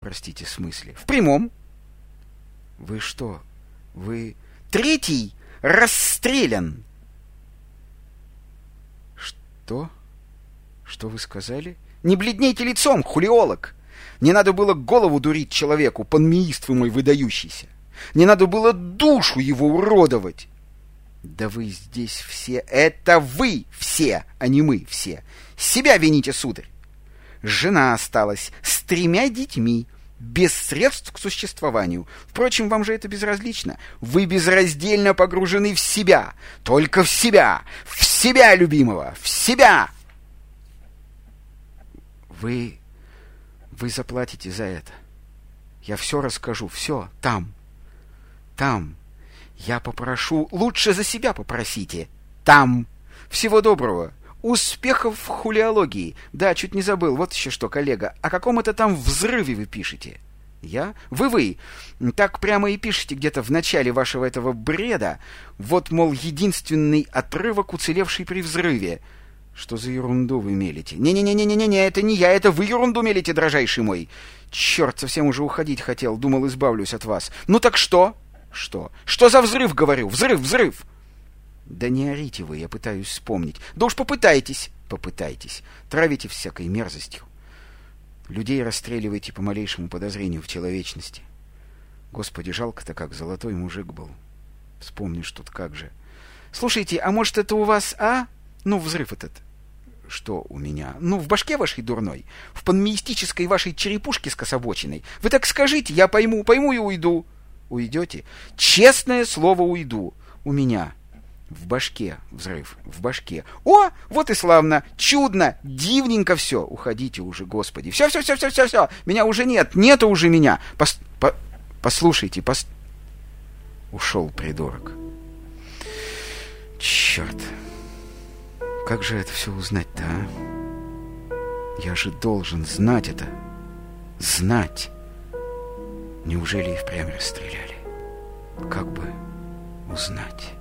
Простите, смысле? В прямом. Вы что? Вы... Третий расстрелян. Что? Что вы сказали? Не бледнейте лицом, хулиолог. Не надо было голову дурить человеку, панмеист вы мой выдающийся. Не надо было душу его уродовать. Да вы здесь все... Это вы все, а не мы все. Себя вините, сударь. Жена осталась с тремя детьми, без средств к существованию. Впрочем, вам же это безразлично. Вы безраздельно погружены в себя, только в себя, в себя, любимого, в себя. Вы... вы заплатите за это. Я все расскажу, все, там, там. Я попрошу, лучше за себя попросите, там. Всего доброго. Успехов в хулиологии. Да, чуть не забыл. Вот еще что, коллега. О каком это там взрыве вы пишете? Я? Вы-вы. Так прямо и пишете где-то в начале вашего этого бреда. Вот, мол, единственный отрывок, уцелевший при взрыве. Что за ерунду вы мелите? Не-не-не-не-не-не, это не я, это вы ерунду мелите, дрожайший мой. Черт, совсем уже уходить хотел, думал, избавлюсь от вас. Ну так что? Что? Что за взрыв, говорю? Взрыв, взрыв! Да не орите вы, я пытаюсь вспомнить. Да уж попытайтесь, попытайтесь. Травите всякой мерзостью. Людей расстреливайте по малейшему подозрению в человечности. Господи, жалко-то как, золотой мужик был. Вспомнишь тут как же. Слушайте, а может это у вас, а? Ну, взрыв этот. Что у меня? Ну, в башке вашей дурной, в панмеистической вашей черепушке скособоченной. Вы так скажите, я пойму, пойму и уйду. Уйдете? Честное слово уйду. У меня в башке взрыв, в башке. О, вот и славно, чудно, дивненько все. Уходите уже, господи. Все, все, все, все, все, все. Меня уже нет, нету уже меня. Пос, по, послушайте, пос... Ушел придурок. Черт. Как же это все узнать-то, а? Я же должен знать это. Знать. Неужели и впрямь расстреляли? Как бы узнать?